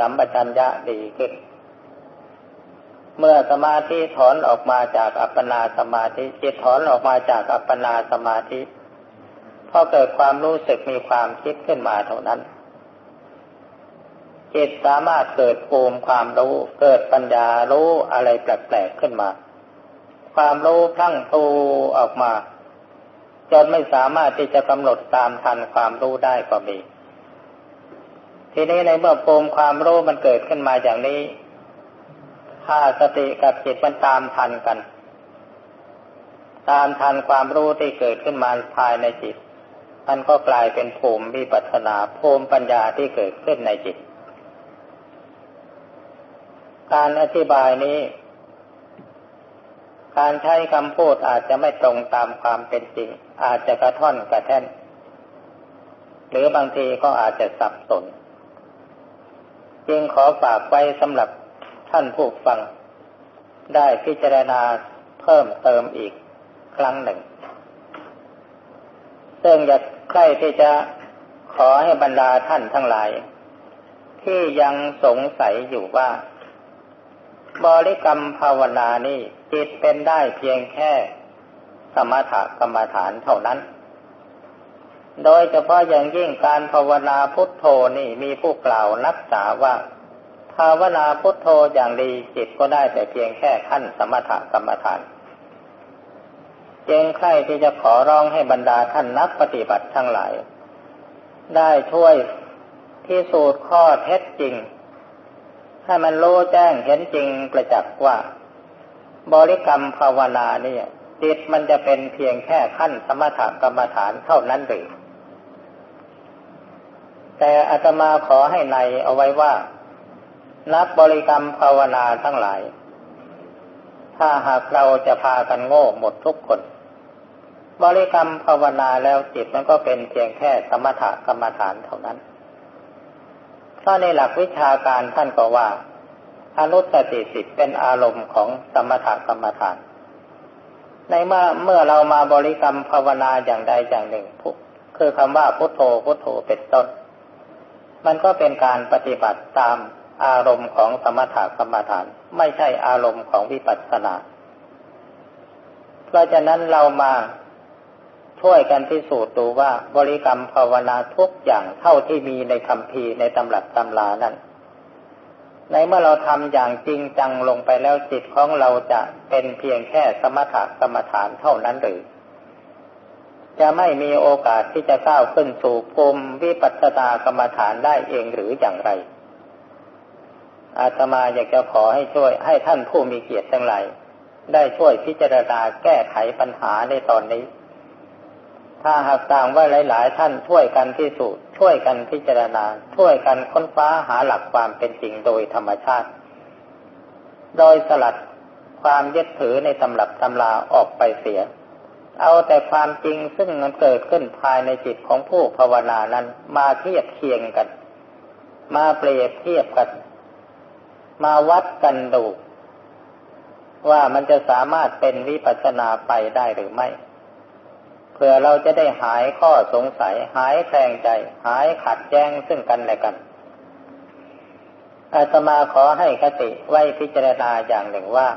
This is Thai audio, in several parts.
ก็มีสัมปชัญญะดีขึ้น เมื่อสมาธิถอนออกมาจากอัปปนาสมาธิจิตถอนออกมาจากอัปปนาสมาธิพอเกิดความรู้สึกมีความคิดขึ้นมาเท่านั้น จิตสามารถเกิดภูมิความรู้เกิดปัญญารู้อะไรแปลกๆขึ้นมา ความรู้พลั่งตูออกมา จนไม่สามารถที่จะกำหนดตามทันความรู้ได้ก็มี ทีนี้ในเมื่อภูมิความรู้มันเกิดขึ้นมาอย่างนี้ ถ้าสติกับจิตมันตามทันกัน ตามทันความรู้ที่เกิดขึ้นมาภายในจิต มันก็กลายเป็นภูมิวิปัสนาภูมิปัญญาที่เกิดขึ้นในจิต การอธิบายนี้ การใช้คำพูดอาจจะไม่ตรงตามความเป็นจริง อาจจะกระท่อนกระแท่น หรือบางทีก็อาจจะสับสน จึงขอฝากไว้สำหรับท่านผู้ฟัง ได้พิจารณาเพิ่มเติมอีกครั้งหนึ่ง ซึ่งอยากใครที่จะขอให้บรรดาท่านทั้งหลาย ที่ยังสงสัยอยู่ว่า บริกรรมภาวนานี่จิตเป็นได้เพียงแค่สมถกรรมฐานเท่านั้น โดยเฉพาะอย่างยิ่งการภาวนาพุทโธนี่มีผู้กล่าวนักษาว่า ภาวนาพุทโธอย่างดีจิตก็ได้แต่เพียงแค่ขั้นสมถกรรมฐานจึงใครที่จะขอร้องให้บรรดาท่านนักปฏิบัติทั้งหลาย ได้ช่วยพิสูจน์ข้อเท็จจริง ให้มันรู้แจ้งเห็นจริงประจักษ์ว่า บริกรรมภาวนาเนี่ยจิตมันจะเป็นเพียงแค่ขั้นสมถกรรมฐานเท่านั้นหรือ แต่อาตมาขอให้ในเอาไว้ว่า นักบริกรรมภาวนาทั้งหลาย ถ้าหากเราจะพากันโง่หมดทุกคน บริกรรมภาวนาแล้วจิตมันก็เป็นเพียงแค่สมถกรรมฐานเท่านั้น ถ้าในหลักวิชาการท่านก็ว่าอนุสติสิทธิ์เป็นอารมณ์ของสมถกรรมฐาน ในเมื่อเมื่อเรามาบริกรรมภาวนาอย่างใดอย่างหนึ่งคือคำว่าพุทโธพุทโธเป็นต้น มันก็เป็นการปฏิบัติตามอารมณ์ของสมถกรรมฐาน ไม่ใช่อารมณ์ของวิปัสสนา เพราะฉะนั้นเรามาช่วยกันพิสูจน์ดูว่าบริกรรมภาวนาทุกอย่างเท่าที่มีในคำพีในตำรับตำลานั้น ในเมื่อเราทำอย่างจริงจังลงไปแล้วจิตของเราจะเป็นเพียงแค่สมถะกรรมฐานเท่านั้นหรือ จะไม่มีโอกาสที่จะก้าวขึ้นสู่ภูมิวิปัสสนากรรมฐานได้เองหรืออย่างไร อาตมาอยากจะขอให้ช่วยให้ท่านผู้มีเกียรติทั้งหลายได้ช่วยพิจารณาแก้ไขปัญหาในตอนนี้ ถ้าหากต่างว่าหลาย ๆ ท่านช่วยกันพิสูจน์ช่วยกันพิจารณา ช่วยกันค้นคว้าหาหลักความเป็นจริงโดยธรรมชาติ โดยสลัดความยึดถือในตำรับตำลาออกไปเสีย เอาแต่ความจริงซึ่งมันเกิดขึ้นภายในจิตของผู้ภาวนานั้น มาเทียบเคียงกัน มาเปรียบเทียบกัน มาวัดกันดู ว่ามันจะสามารถเป็นวิปัสสนาไปได้หรือไม่เพื่อเราจะได้หายข้อสงสัย หายแคลงใจ หายขัดแย้งซึ่งกันและกันอาตมาขอให้คติไว้พิจารณาอย่างหนึ่งว่า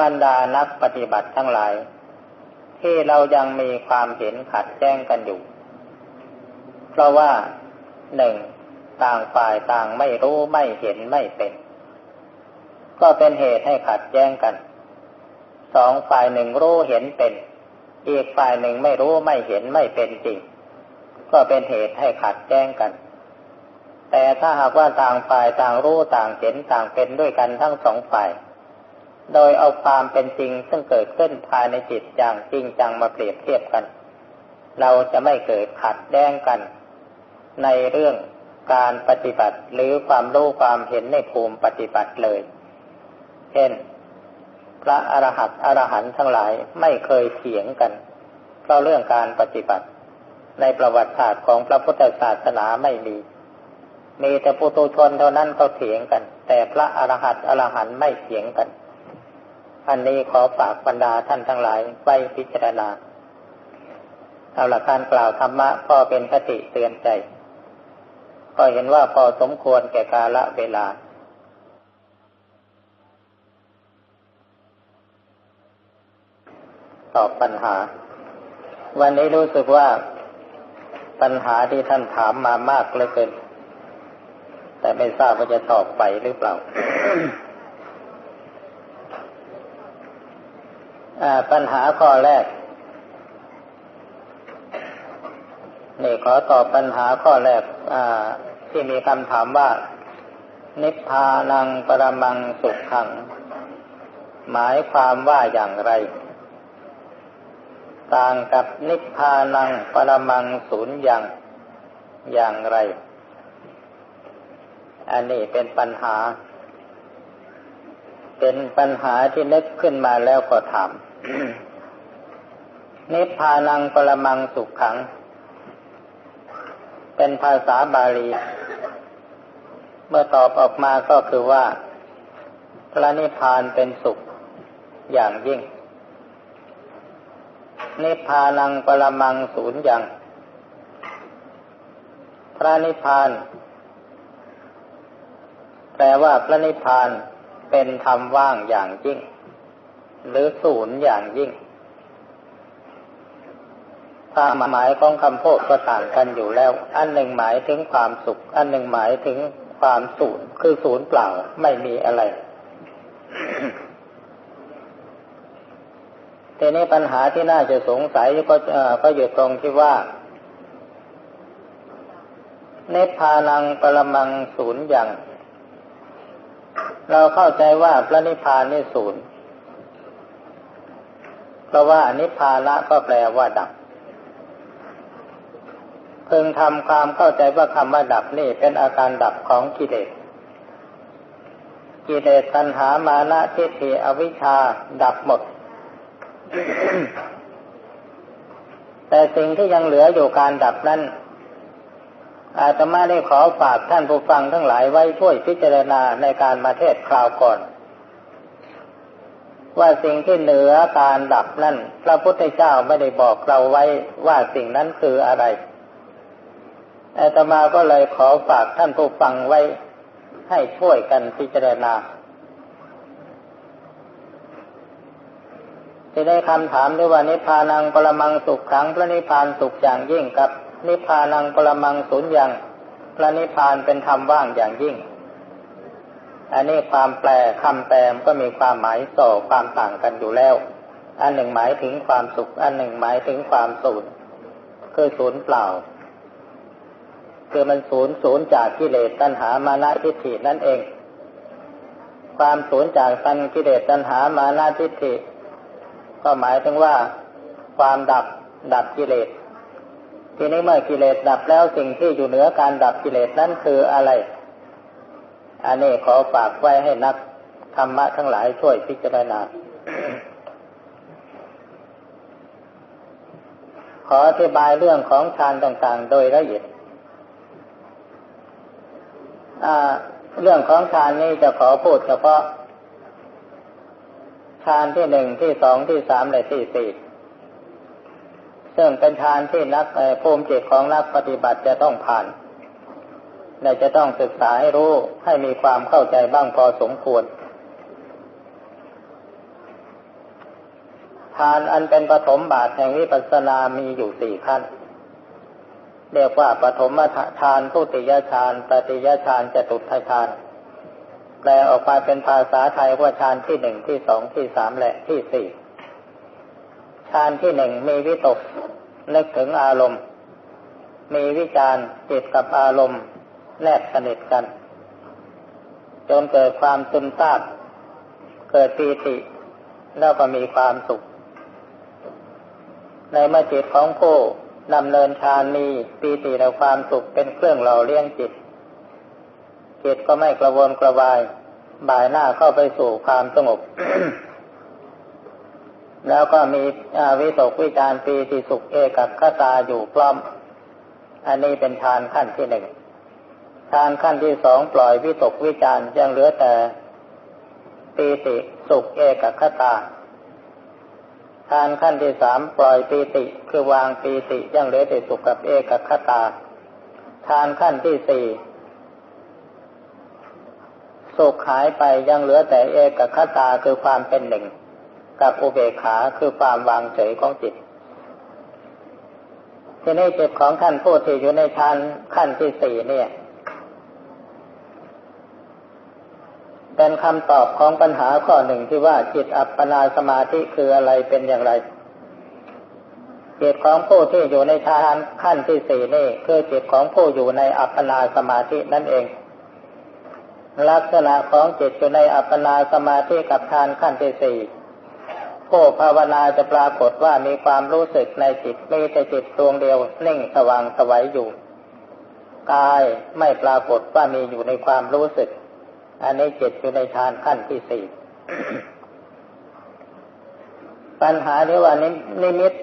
บรรดานักปฏิบัติทั้งหลาย ที่เรายังมีความเห็นขัดแย้งกันอยู่ เพราะว่าหนึ่งต่างฝ่ายต่างไม่รู้ไม่เห็นไม่เป็น ก็เป็นเหตุให้ขัดแย้งกัน สองฝ่ายหนึ่งรู้เห็นเป็น อีกฝ่ายหนึ่งไม่รู้ไม่เห็นไม่เป็นจริง ก็เป็นเหตุให้ขัดแย้งกัน แต่ถ้าหากว่าต่างฝ่ายต่างรู้ต่างเห็นต่างเป็นด้วยกันทั้งสองฝ่าย โดยเอาความเป็นจริงซึ่งเกิดขึ้นภายในจิตอย่างจริงจังมาเปรียบเทียบกัน เราจะไม่เกิดขัดแย้งกัน ในเรื่องการปฏิบัติหรือความรู้ความเห็นในภูมิปฏิบัติเลย เช่น พระอรหัตอรหันทั้งหลายไม่เคยเถียงกัน เพราะเรื่องการปฏิบัติ ในประวัติศาสตร์ของพระพุทธศาสนาไม่มี มีแต่ปุตุชนเท่านั้นเขาเถียงกัน แต่พระอรหัตอรหันไม่เถียงกัน อันนี้ขอฝากบรรดาท่านทั้งหลายไว้พิจารณา เอาหละการกล่าวธรรมะก็เป็นคติเตือนใจ ก็เห็นว่าพอสมควรแก่กาละเวลาตอบปัญหา วันนี้รู้สึกว่าปัญหาที่ท่านถามมามากเหลือเกิน แต่ไม่ทราบว่าจะตอบไปหรือเปล่า ปัญหาข้อแรก นี่ขอตอบปัญหาข้อแรกที่มีคำถามว่า นิพพานังปรมังสุขขัง หมายความว่าอย่างไร ต่างกับนิพพานังปรมังศูนย์อย่างอย่างไร อันนี้เป็นปัญหาเป็นปัญหาที่นึกขึ้นมาแล้วก็ถาม นิพพานังปรมังสุขขัง เป็นภาษาบาลี เมื่อตอบออกมาก็คือว่า พระนิพพานเป็นสุขอย่างยิ่ง นิพพานังปรมังศูนย์ย่างพระนิพพาน แปลว่าพระนิพพานเป็นธรรมว่างอย่างยิ่ง หรือศูนย์อย่างยิ่งความหมายของคำพูดก็ต่างกันอยู่แล้ว อันหนึ่งหมายถึงความสุข อันหนึ่งหมายถึงความศูนย์คือศูนย์เปล่าไม่มีอะไรทีนี้ปัญหาที่น่าจะสงสัยก็ก็อยู่ตรงที่ว่าเนพานังปรมังศูนย์อย่าง เราเข้าใจว่าพระนิพพานนี่ศูนย์ ราะว่านิพพานะก็แปลว่าดับเพึงทำความเข้าใจว่าคำว่าดับนี่เป็นอาการดับของกิเลส กิเลสตัณหามานะทิฏฐิอวิชชาดับหมด แต่สิ่งที่ยังเหลืออยู่การดับนั้น อาตมาได้ขอฝากท่านผู้ฟังทั้งหลายไว้ช่วยพิจารณาในการมาเทศคราวก่อน ว่าสิ่งที่เหนือการดับนั้นพระพุทธเจ้าไม่ได้บอกเราไว้ว่าสิ่งนั้นคืออะไรอาตมาก็เลยขอฝากท่านผู้ฟังไว้ ให้ช่วยกันพิจารณาที่ได้คำถามด้วยว่านิพพานังปรมังสุขขังพระนิพพานสุขอย่างยิ่งกับ นิพพานังปรมังสุญญ์อย่างพระนิพพานเป็นธรรมว่างอย่างยิ่ง อันนี้ความแปลคำแปลก็มีความหมายส่อความต่างกันอยู่แล้ว อันหนึ่งหมายถึงความสุข อันหนึ่งหมายถึงความสูญคือศูนย์เปล่า คือมันศูนย์ศูนย์จากกิเลสตัณหามานะทิฏฐินั่นเอง ความศูนย์จากตัณกิเลสตัณหามานะทิฏฐิ ก็หมายถึงว่า ความดับดับกิเลสทีนี้เมื่อกิเลสดับแล้วสิ่งที่อยู่เหนือการดับกิเลสนั้นคืออะไร อันนี้ขอฝากไว้ให้นักธรรมะทั้งหลายช่วยพิจารณา ขออธิบายเรื่องของฌานต่าง ๆ โดยละเอียดเรื่องของฌานนี้จะขอพูดเฉพาะฌานที่หนึ่งที่สองที่สามและที่สี่ซึ่งเป็นฌานที่นักภูมิจิตของนักปฏิบัติจะต้องผ่าน และจะต้องศึกษาให้รู้ให้มีความเข้าใจบ้างพอสมควรฌานอันเป็นปฐมบาทแห่งวิปัสสนามีอยู่สี่ขั้น เรียกว่าปฐมฌานทุติยฌานตติยฌานจตุตฌาน แปลออกมาเป็นภาษาไทยว่าฌานที่หนึ่งที่สองที่สามและที่สี่ฌานที่หนึ่งมีวิตกนึกถึงอารมณ์มีวิจารจิตกับอารมณ์ แนบสนิทกัน จนเกิดความซึมซาบเกิดปีติ แล้วก็มีความสุข ในเมื่อจิตของผู้ดำเนินฌานมีปีติและความสุขเป็นเครื่องหล่อเลี้ยงจิต จิตก็ไม่กระวนกระวาย บ่ายหน้าเข้าไปสู่ความสงบ แล้วก็มีวิตกวิจารปีติสุขเอกัคตาอยู่พร้อม อันนี้เป็นฌานขั้นที่หนึ่ง ฌานขั้นที่สองปล่อยวิตกวิจารยังเหลือแต่ปีติสุขเอกคตาทานขั้นที่สามปล่อยปีติคือวางปีติยังเหลือแต่สุขกับเอกคตาทานขั้นที่สี่สุขหายไปยังเหลือแต่เอกคตาคือความเป็นหนึ่ง กับอุเบกขาคือความวางเฉยของจิตทีนี้จิตของท่านผู้ที่อยู่ในฌานขั้นที่สี่เนี่ย เป็นคำตอบของปัญหาข้อหนึ่งที่ว่าจิตอัปปนาสมาธิคืออะไรเป็นอย่างไร จิตของผู้ที่อยู่ในฌานขั้นที่สี่นี่คือจิตของผู้อยู่ในอัปปนาสมาธินั่นเอง ลักษณะของจิตอยู่ในอัปปนาสมาธิกับทานขั้นที่สี่ผู้ภาวนาจะปรากฏว่ามีความรู้สึกในจิตมีแต่จิตดวงเดียวนิ่งสว่างสวัยอยู่ กายไม่ปรากฏว่ามีอยู่ในความรู้สึก อันนี้จิตอยู่ในฌานขั้นที่สี่ปัญหาที่ว่านิมิต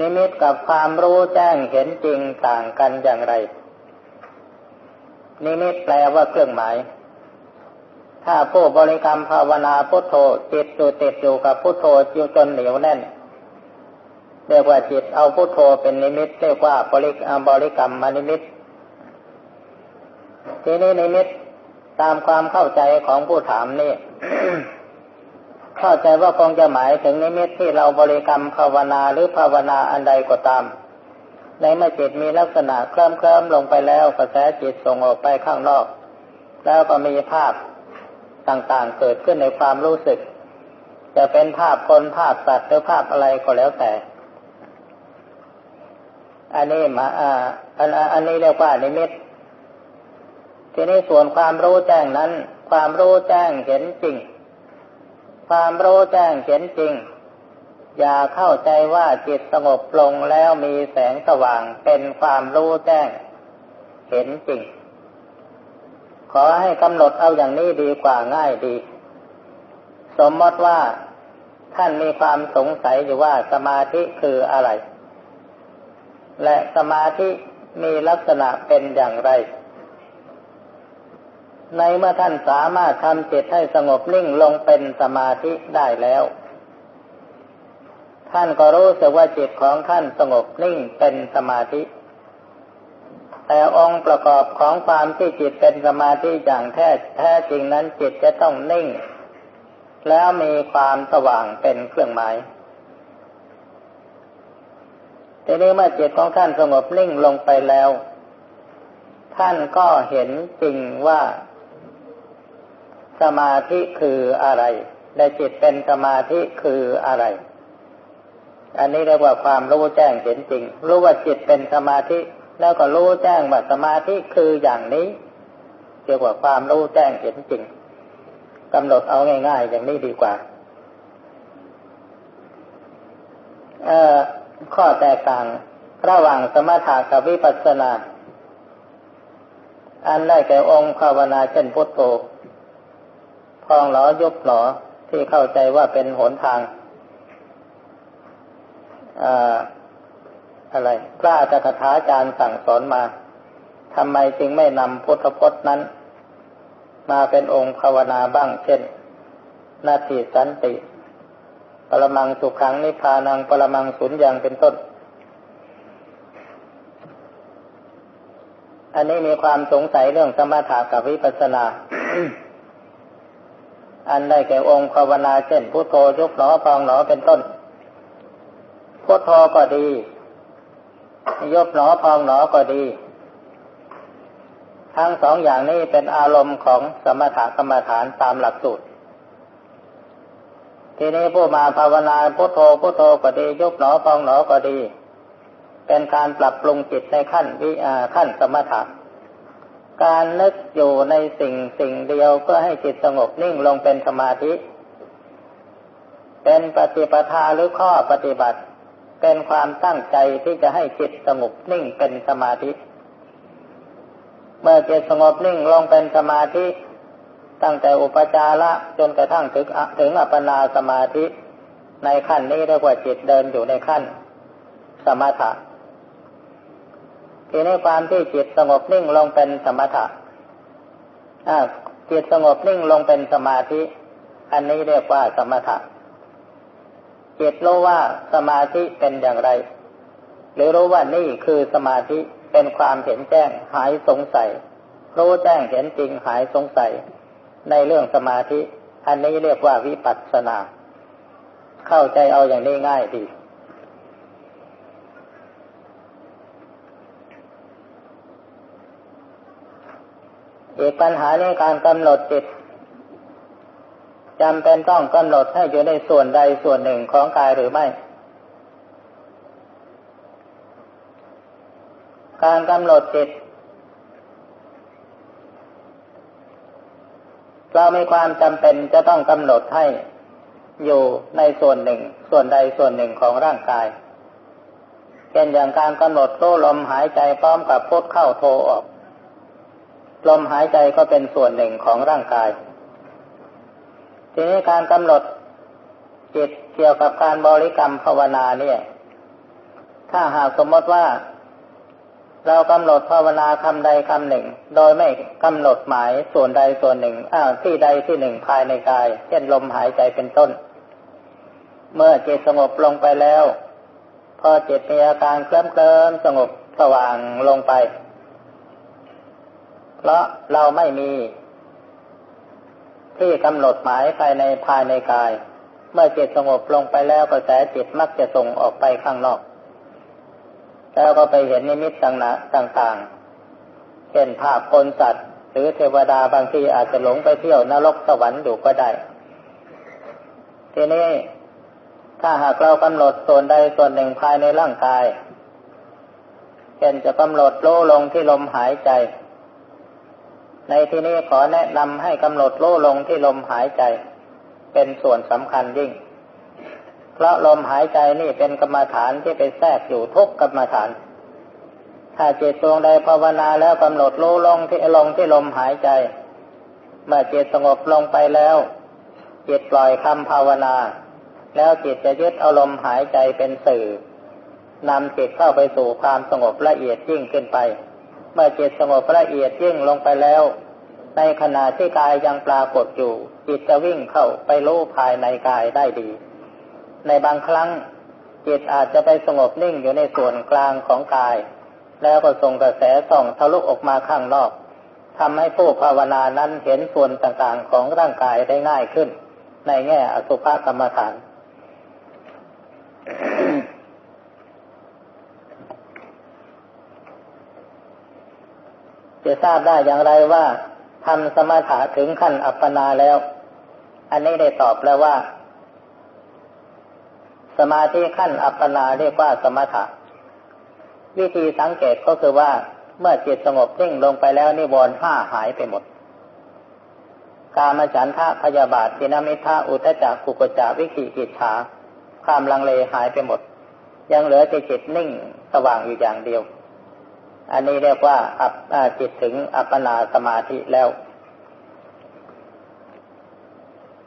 นิมิตกับความรู้แจ้งเห็นจริงต่างกันอย่างไร นิมิตแปลว่าเครื่องหมาย ถ้าผู้บริกรรมภาวนาพุทโธจิตอยู่ติดอยู่กับพุทโธอยู่จนเหนียวแน่นเรียกว่าจิตเอาพุทโธเป็นนิมิตเรียกว่าบริกรรมบริกรรมมานิมิต ทีนี้นิมิต ตามความเข้าใจของผู้ถามนี่เข้าใจว่าคงจะหมายถึงนิมิตที่เราบริกรรมภาวนาหรือภาวนาอันใดก็ตาม ในเมื่อจิตมีลักษณะเคลิ้มเคลิ้มลงไปแล้วกระแสจิตส่งออกไปข้างนอก แล้วก็มีภาพต่างๆเกิดขึ้นในความรู้สึก จะเป็นภาพคนภาพสัตว์หรือภาพอะไรก็แล้วแต่ อันนี้มาอ่าอันอันนี้เรียกว่านิมิต ทีนี้ส่วนความรู้แจ้งนั้น ความรู้แจ้งเห็นจริง ความรู้แจ้งเห็นจริง อย่าเข้าใจว่าจิตสงบลงแล้วมีแสงสว่างเป็นความรู้แจ้ง เห็นจริง ขอให้กำหนดเอาอย่างนี้ดีกว่าง่ายดี สมมติว่าท่านมีความสงสัยอยู่ว่าสมาธิคืออะไร และสมาธิมีลักษณะเป็นอย่างไร ในเมื่อท่านสามารถทำจิตให้สงบนิ่งลงเป็นสมาธิได้แล้ว ท่านก็รู้สึกว่าจิตของท่านสงบนิ่งเป็นสมาธิ แต่องค์ประกอบของความที่จิตเป็นสมาธิอย่างแท้แท้จริงนั้นจิตจะต้องนิ่ง แล้วมีความสว่างเป็นเครื่องหมายทีนี้เมื่อจิตของท่านสงบนิ่งลงไปแล้ว ท่านก็เห็นจริงว่า สมาธิคืออะไรและจิตเป็นสมาธิคืออะไร อันนี้เรียกว่าความรู้แจ้งเห็นจริง รู้ว่าจิตเป็นสมาธิ แล้วก็รู้แจ้งว่าสมาธิคืออย่างนี้เรียกว่าความรู้แจ้งเห็นจริงกำหนดเอาง่าย ๆ อย่างนี้ดีกว่าข้อแตกต่างระหว่างสมถะกับวิปัสสนา อันได้แก่องค์ภาวนาเช่นพุทโธ พองหลอยุบหลอที่เข้าใจว่าเป็นหนทางอะไรพระอาจารย์คาจารย์สั่งสอนมาทำไมจึงไม่นำพุทธพจน์นั้น มาเป็นองค์ภาวนาบ้าง เช่น นาทีสันติ ปรมังสุขังนิพานัง ปรมังสุญญ์ยังเป็นต้น อันนี้มีความสงสัยเรื่องสมถะกับวิปัสสนา อันได้แก่องค์ภาวนาเช่นพุทโธยุบหนอพองหนอเป็นต้น พุทโธก็ดียบหนอพองหนอก็ดี ทั้งสองอย่างนี้เป็นอารมณ์ของสมถกรรมฐานตามหลักสูตรทีนี้ผู้มาภาวนาพุทโธพุทโธก็ดียบหนอพองหนอก็ดี เป็นการปรับปรุงจิตในขั้นวิขั้นสมถะ การนึกอยู่ในสิ่งสิ่งเดียวเพื่อให้จิตสงบนิ่งลงเป็นสมาธิ เป็นปฏิปทาหรือข้อปฏิบัติ เป็นความตั้งใจที่จะให้จิตสงบนิ่งเป็นสมาธิ เมื่อจิตสงบนิ่งลงเป็นสมาธิ ตั้งแต่อุปจาระจนกระทั่งถึงถึงอัปปนาสมาธิ ในขั้นนี้เรียกว่าจิตเดินอยู่ในขั้น สมถะ ทีนี้ความที่จิตสงบนิ่งลงเป็นสมถะจิตสงบนิ่งลงเป็นสมาธิ อันนี้เรียกว่าสมถะจิตรู้ว่าสมาธิเป็นอย่างไร หรือรู้ว่านี่คือสมาธิเป็นความเห็นแจ้งหายสงสัย รู้แจ้งเห็นจริงหายสงสัย ในเรื่องสมาธิ อันนี้เรียกว่าวิปัสสนา เข้าใจเอาอย่างนี้ง่ายดี อีกปัญหาในการกำหนดจิตจำเป็นต้องกำหนดให้อยู่ในส่วนใดส่วนหนึ่งของกายหรือไม่ การกำหนดจิตเรามีความจำเป็นจะต้องกำหนดให้อยู่ในส่วนหนึ่ง ส่วนใดส่วนหนึ่งของร่างกายเช่นอย่างการกำหนดรู้ลมหายใจพร้อมกับพุทเข้าโทออก ลมหายใจก็เป็นส่วนหนึ่งของร่างกาย ทีนี้การกำหนดจิตเกี่ยวกับการบริกรรมภาวนาเนี่ย ถ้าหากสมมติว่า เรากำหนดภาวนาคำใดคำหนึ่ง โดยไม่กำหนดหมายส่วนใดส่วนหนึ่งอ้าวที่ใดที่หนึ่งภายในกาย เช่นลมหายใจเป็นต้น เมื่อจิตสงบลงไปแล้ว พอจิตมีอาการเคลิ้มเคลิ้มสงบสว่างลงไป เพราะเราไม่มี ที่กำหนดหมายภายในภายในกาย เมื่อจิตสงบลงไปแล้วกระแสจิตมักจะส่งออกไปข้างนอก แล้วก็ไปเห็นนิมิตต่างๆเช่นภาพคนสัตว์ หรือเทวดาบางทีอาจจะหลงไปเที่ยวนรกสวรรค์อยู่ก็ได้ ทีนี้ถ้าหากเรากำหนดส่วนใดส่วนหนึ่งภายในร่างกายเช่นจะกำหนดโลลงที่ลมหายใจ ในที่นี้ขอแนะนำให้กำหนดรู้ลงที่ลมหายใจ เป็นส่วนสำคัญยิ่ง เพราะลมหายใจนี่เป็นกรรมฐานที่ไปแทรกอยู่ทุกกรรมฐาน ถ้าจิตดวงใดภาวนาแล้วกำหนดรู้ลงที่ลงที่ลมหายใจ เมื่อจิตสงบลงไปแล้ว จิตปล่อยคำภาวนา แล้วจิตจะยึดอารมณ์หายใจเป็นสื่อนำจิตเข้าไปสู่ความสงบละเอียดยิ่งขึ้นไป เมื่อจิตสงบละเอียดยิ่งลงไปแล้ว ในขณะที่กายยังปรากฏอยู่ จิตจะวิ่งเข้าไปรู้ภายในกายได้ดี ในบางครั้ง จิตอาจจะไปสงบนิ่งอยู่ในส่วนกลางของกาย แล้วก็ส่งกระแสส่องทะลุออกมาข้างนอกทำให้ผู้ภาวนานั้นเห็นส่วนต่างๆของร่างกายได้ง่ายขึ้น ในแง่อสุภกรรมฐาน จะทราบได้อย่างไรว่าทำสมถะถึงขั้นอัปปนาแล้ว อันนี้ได้ตอบแล้วว่า สมาธิขั้นอัปปนาเรียกว่าสมถะ วิธีสังเกตก็คือว่าเมื่อจิตสงบนิ่งลงไปแล้วนิวรณ์ห้าหายไปหมด กามฉันทะพยาบาทตินามิทะอุตจักกุกจาวิขีกิจฉาความลังเลหายไปหมด ยังเหลือแต่จิตนิ่งสว่างอยู่อย่างเดียว อันนี้เรียกว่าอัปจิตถึงอัปปนาสมาธิแล้ว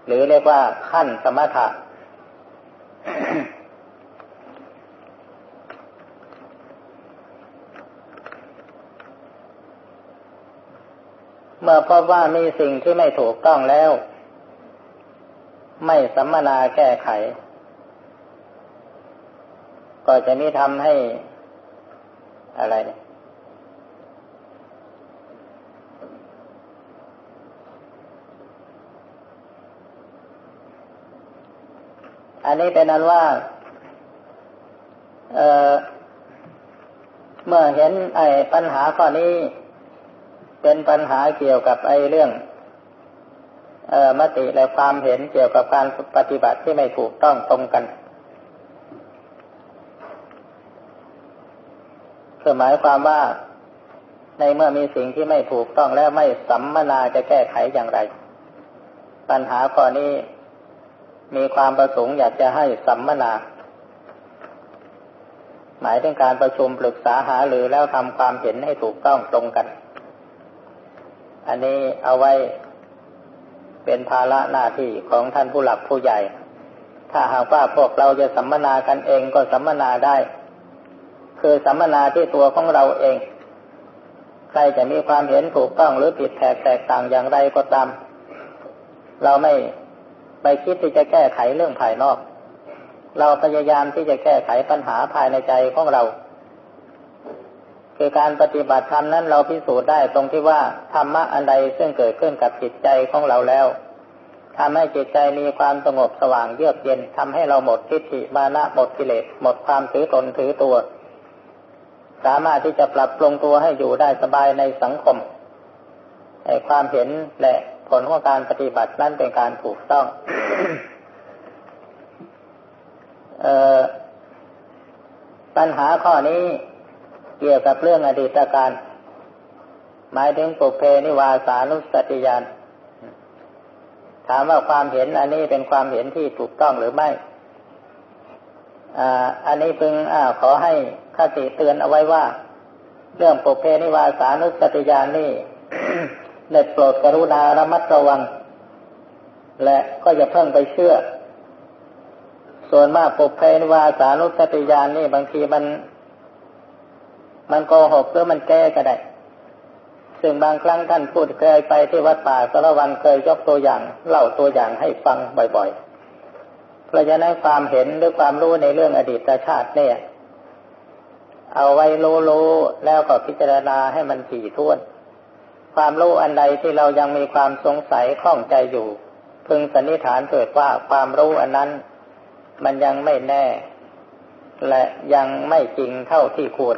หรือเรียกว่าขั้นสมถะเมื่อพบว่ามีสิ่งที่ไม่ถูกต้องแล้ว ไม่สัมมนาแก้ไข ก็จะมีทำให้อะไรเนี่ย อันนี้เป็นนั้นว่าเเมื่อเห็นไอ้ปัญหาข้อนี้ เป็นปัญหาเกี่ยวกับไอ้เรื่อง เออมติและความเห็นเกี่ยวกับการปฏิบัติที่ไม่ถูกต้องตรงกันคือหมายความว่าในเมื่อมีสิ่งที่ไม่ถูกต้องแล้วไม่สัมมนาจะแก้ไขอย่างไร ปัญหาข้อนี้ มีความประสงค์อยากจะให้สัมมนา หมายถึงการประชุมปรึกษาหาหรือแล้วทำความเห็นให้ถูกต้องตรงกัน อันนี้เอาไว้เป็นภาระหน้าที่ของท่านผู้หลักผู้ใหญ่ ถ้าหากว่าพวกเราจะสัมมนากันเองก็สัมมนาได้ คือสัมมนาที่ตัวของเราเอง ใครจะมีความเห็นถูกต้องหรือผิดแแตกต่างอย่างไรก็ตาม เราไม่ ไปคิดที่จะแก้ไขเรื่องภายนอก เราพยายามที่จะแก้ไขปัญหาภายในใจของเรา คือการปฏิบัติธรรมนั้นเราพิสูจน์ได้ตรงที่ว่าธรรมะอันใดซึ่งเกิดขึ้นกับจิตใจของเราแล้วทำให้จิตใจมีความสงบสว่างเยือกเย็นทำให้เราหมดทิฏฐิมานะหมดกิเลสหมดความถือตนถือตัว สามารถที่จะปรับปรุงตัวให้อยู่ได้สบายในสังคมให้ความเห็นและ ผลของการปฏิบัตินั้นเป็นการถูกต้อง เออปัญหาข้อนี้เกี่ยวกับเรื่องอดีตการ หมายถึงปุเพนิวาสานุสติยานถามว่าความเห็นอันนี้เป็นความเห็นที่ถูกต้องหรือไม่ อันนี้พึงอขอให้คติเตือนเอาไว้ว่า เรื่องปุเพนิวาสานุสติยานนี่ เด็ดโปรดกรุณาระมัดระวัง และก็อย่าเพิ่งไปเชื่อ ส่วนมากปุเพนวาสานุสติยานนี่บางทีมัน มันโกหกหรือมันแก้ก็ได้ ซึ่งบางครั้งท่านพูดเคยไปที่วัดป่าสารวันเคยยกตัวอย่างเล่าตัวอย่างให้ฟังบ่อยๆ เพราะฉะนั้นความเห็นหรือความรู้ในเรื่องอดีตชาติเนี่ย เอาไว้รู้ๆแล้วก็พิจารณาให้มันถี่ถ้วน ความรู้อันใดที่เรายังมีความสงสัยข้องใจอยู่ พึงสันนิษฐานเกิดว่าความรู้อันนั้น มันยังไม่แน่ และยังไม่จริงเท่าที่ควร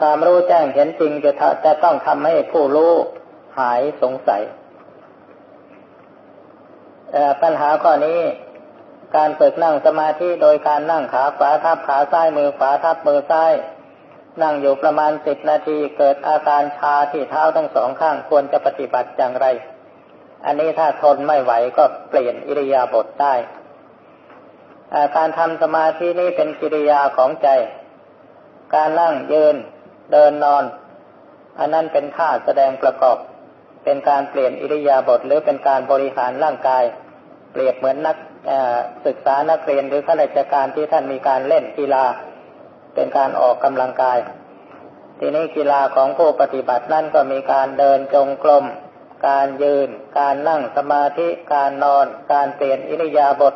ความรู้แจ้งเห็นจริงจะจะต้องทำให้ผู้รู้หายสงสัยปัญหาข้อนี้ การฝึกนั่งสมาธิโดยการนั่งขาขวาทับขาซ้ายมือขวาทับมือซ้าย นั่งอยู่ประมาณสิบนาทีเกิดอาการชาที่เท้าทั้งสองข้างควรจะปฏิบัติอย่างไร อันนี้ถ้าทนไม่ไหวก็เปลี่ยนอิริยาบถได้การทำสมาธินี้เป็นกิริยาของใจ การนั่งยืนเดินนอน อันนั้นเป็นท่าแสดงประกอบ เป็นการเปลี่ยนอิริยาบถหรือเป็นการบริหารร่างกาย เปรียบเหมือนนักศึกษานักเรียนหรือข้าราชการที่ท่านมีการเล่นกีฬา เป็นการออกกำลังกาย ทีนี้กีฬาของผู้ปฏิบัตินั่นก็มีการเดินจงกรม การยืน การนั่งสมาธิ การนอน การเปลี่ยนอิริยาบถ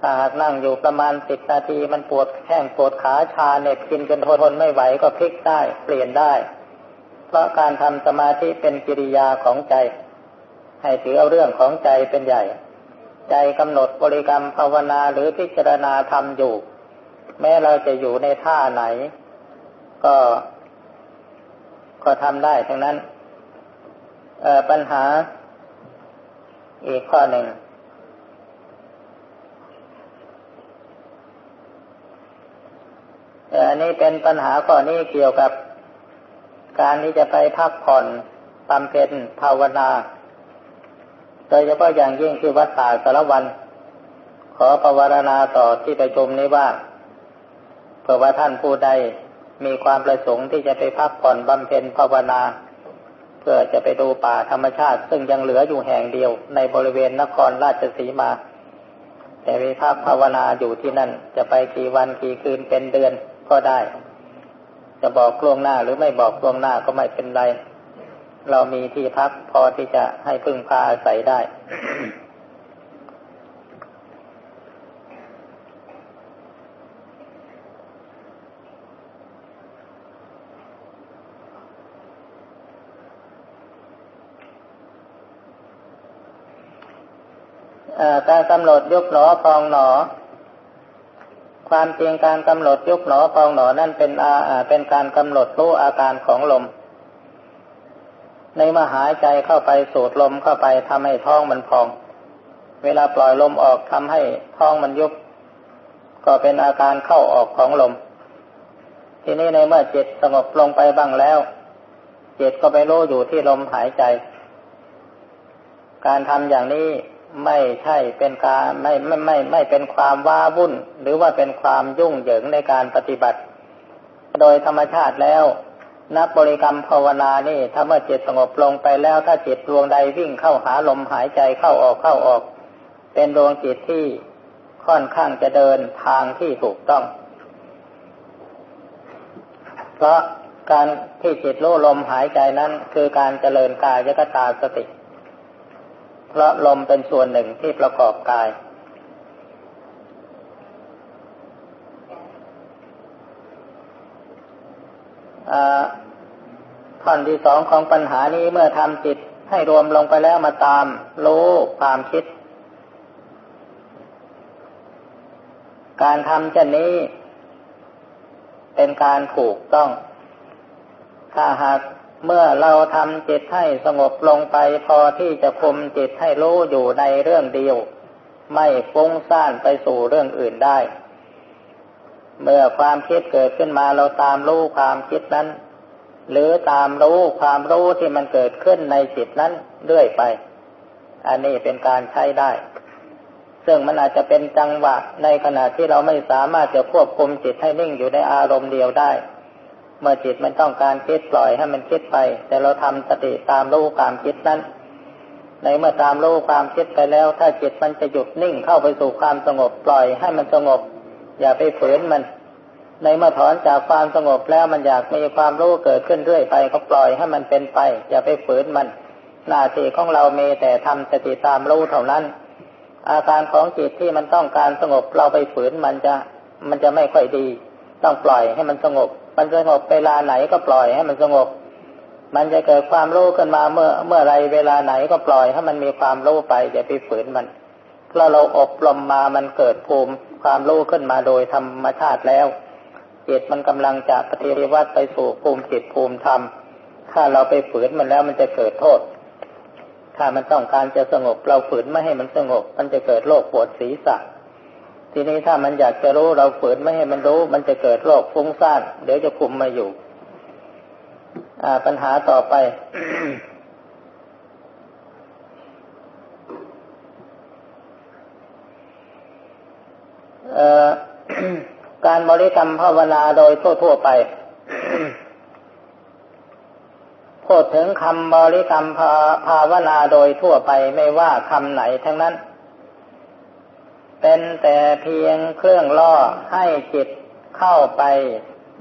ถ้าหากนั่งอยู่ประมาณสิบนาทีมันปวดแข้งปวดขาชาเน็บกินจนทนไม่ไหวก็พลิกได้เปลี่ยนได้ เพราะการทำสมาธิเป็นกิริยาของใจ ให้ถือเอาเรื่องของใจเป็นใหญ่ ใจกำหนดบริกรรมภาวนาหรือพิจารณาทำอยู่ แม้เราจะอยู่ในท่าไหน ก็ ก็ทำได้ทั้งนั้นปัญหา อีกข้อหนึ่ง อันนี้เป็นปัญหาข้อนี้เกี่ยวกับ การที่จะไปพักผ่อนบำเพ็ญภาวนา โดยเฉพาะอย่างยิ่งที่วัดป่าสารวัน ขอภาวนาต่อที่ประชุมนี้ว่า เผื่อว่าท่านผู้ใดมีความประสงค์ที่จะไปพักผ่อนบำเพ็ญภาวนา เพื่อจะไปดูป่าธรรมชาติ ซึ่งยังเหลืออยู่แห่งเดียว ในบริเวณนครราชสีมา แต่มีพักภาวนาอยู่ที่นั่น จะไปกี่วันกี่คืนเป็นเดือนก็ได้ จะบอกล่วงหน้าหรือไม่บอกล่วงหน้าก็ไม่เป็นไร เรามีที่พักพอที่จะให้พึ่งพาอาศัยได้ การกำหนดยุบหนอพองหนอ ความจริงการกำหนดยุบหนอพองหนอนั่นเป็นอาเป็นการกำหนดรู้อาการของลม ในมหายใจเข้าไปสูดลมเข้าไปทำให้ท้องมันพอง เวลาปล่อยลมออกทำให้ท้องมันยุบ ก็เป็นอาการเข้าออกของลม ทีนี้ในเมื่อจิตสงบลงไปบ้างแล้วจิตก็ไปรู้อยู่ที่ลมหายใจ การทำอย่างนี้ ไม่ใช่เป็นการไม่ไม่ไม่ไม่เป็นความว้าวุ่น หรือว่าเป็นความยุ่งเหยิงในการปฏิบัติ โดยธรรมชาติแล้วนักบริกรรมภาวนานี่ถ้าเมื่อจิตสงบลงไปแล้วถ้าจิตดวงใดวิ่งเข้าหาลมหายใจเข้าออกเข้าออก เป็นดวงจิตที่ค่อนข้างจะเดินทางที่ถูกต้อง เพราะการที่จิตรู้ลมหายใจนั้นคือการเจริญกายยกตาสติ เพราะลมเป็นส่วนหนึ่งที่ประกอบกายท่อนที่สองของปัญหานี้เมื่อทำจิตให้รวมลงไปแล้วมาตามรู้ความคิด การทำเช่นนี้ เป็นการถูกต้อง ถ้าหาก เมื่อเราทำจิตให้สงบลงไปพอที่จะคุมจิตให้รู้อยู่ในเรื่องเดียว ไม่ฟุ้งซ่านไปสู่เรื่องอื่นได้ เมื่อความคิดเกิดขึ้นมาเราตามรู้ความคิดนั้น หรือตามรู้ความรู้ที่มันเกิดขึ้นในจิตนั้นเรื่อยไป อันนี้เป็นการใช้ได้ ซึ่งมันอาจจะเป็นจังหวะในขณะที่เราไม่สามารถจะควบคุมจิตให้นิ่งอยู่ในอารมณ์เดียวได้ เมื่อจิตมันต้องการคิดปล่อยให้มันคิดไป แต่เราทำสติตามรู้ความคิดนั้น ในเมื่อตามรู้ความคิดไปแล้ว ถ้าจิตมันจะหยุดนิ่งเข้าไปสู่ความสงบปล่อยให้มันสงบ อย่าไปฝืนมัน ในเมื่อถอนจากความสงบแล้วมันอยากมีความรู้เกิดขึ้นเรื่อยไปก็ปล่อยให้มันเป็นไป อย่าไปฝืนมัน หน้าที่ของเรามีแต่ทำสติตามรู้เท่านั้น อาการของจิตที่มันต้องการสงบเราไปฝืนมันจะมันจะไม่ค่อยดี ต้องปล่อยให้มันสงบ มันสงบเวลาไหนก็ปล่อยให้มันสงบ มันจะเกิดความรู้ขึ้นมาเมื่อเมื่อไรเวลาไหนก็ปล่อยให้มันมีความรู้ไปอย่าไปฝืนมันเพราะเราอบรมมามันเกิดภูมิความรู้ขึ้นมาโดยธรรมชาติแล้วจิตมันกำลังจะปฏิวัติไปสู่ภูมิจิตภูมิธรรม ถ้าเราไปฝืนมันแล้วมันจะเกิดโทษ ถ้ามันต้องการจะสงบเราฝืนไม่ให้มันสงบ มันจะเกิดโรคปวดศีรษะ ทีนี้ถ้ามันอยากจะรู้เราฝืนไม่ให้มันรู้ มันจะเกิดโรคฟุ้งซ่านเดี๋ยวจะคุมมาอยู่ อ่า ปัญหาต่อไปการบริกรรมภาวนาโดยทั่วๆไปพูดถึงคำบริกรรมภาวนาโดยทั่วไปไม่ว่าคำไหนทั้งนั้น เป็นแต่เพียงเครื่องล่อให้จิตเข้าไป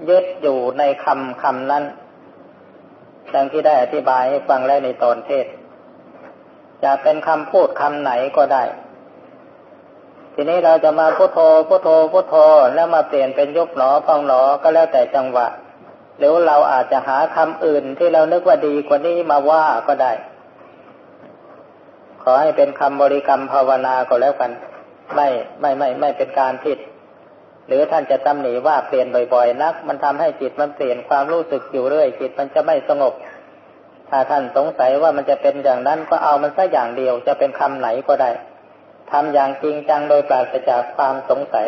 ยึดอยู่ในคำคำนั้นดังที่ได้อธิบายให้ฟังแล้วในตอนเทศ จะเป็นคำพูดคำไหนก็ได้ ทีนี้เราจะมาพุโทโธพุโทโธพุโทโธแล้วมาเปลี่ยนเป็นยุบหนอพองหนอก็แล้วแต่จังหวะ หรือเราอาจจะหาคำอื่นที่เรานึกว่าดีกว่านี้มาว่าก็ได้ ขอให้เป็นคำบริกรรมภาวนาก็แล้วกัน ไม่ไม่ไม่ไม่เป็นการผิด หรือท่านจะตำหนิว่าเปลี่ยนบ่อยๆ นัก มันทำให้จิตมันเปลี่ยนความรู้สึกอยู่เรื่อยจิตมันจะไม่สงบ ถ้าท่านสงสัยว่ามันจะเป็นอย่างนั้นก็เอามันสักอย่างเดียว จะเป็นคำไหนก็ได้ทำอย่างจริงจังโดยปราศจากความสงสัย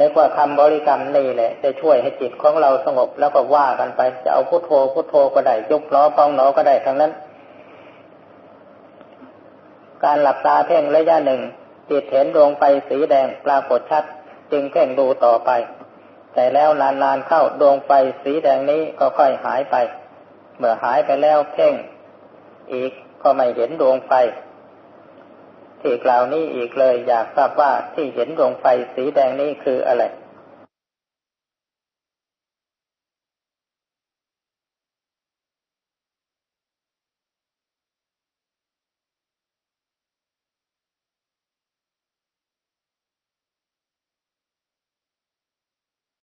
นึกว่าคำบริกรรมนี่แหละ จะช่วยให้จิตของเราสงบแล้วก็ว่ากันไป จะเอาพุโทโธพุโทโธก็ได้ยกล้อพองหนอก็ได้ทั้งนั้น การหลับตาเพ่งระยะหนึ่ง จิตเห็นดวงไฟสีแดงปรากฏชัด จึงเพ่งดูต่อไป แต่แล้วนานๆเข้าดวงไฟสีแดงนี้ก็ค่อยหายไป เมื่อหายไปแล้วเพ่ง อีกก็ไม่เห็นดวงไฟ ที่กล่าวนี้อีกเลยอยากทราบว่าที่เห็นดวงไฟสีแดงนี้คืออะไร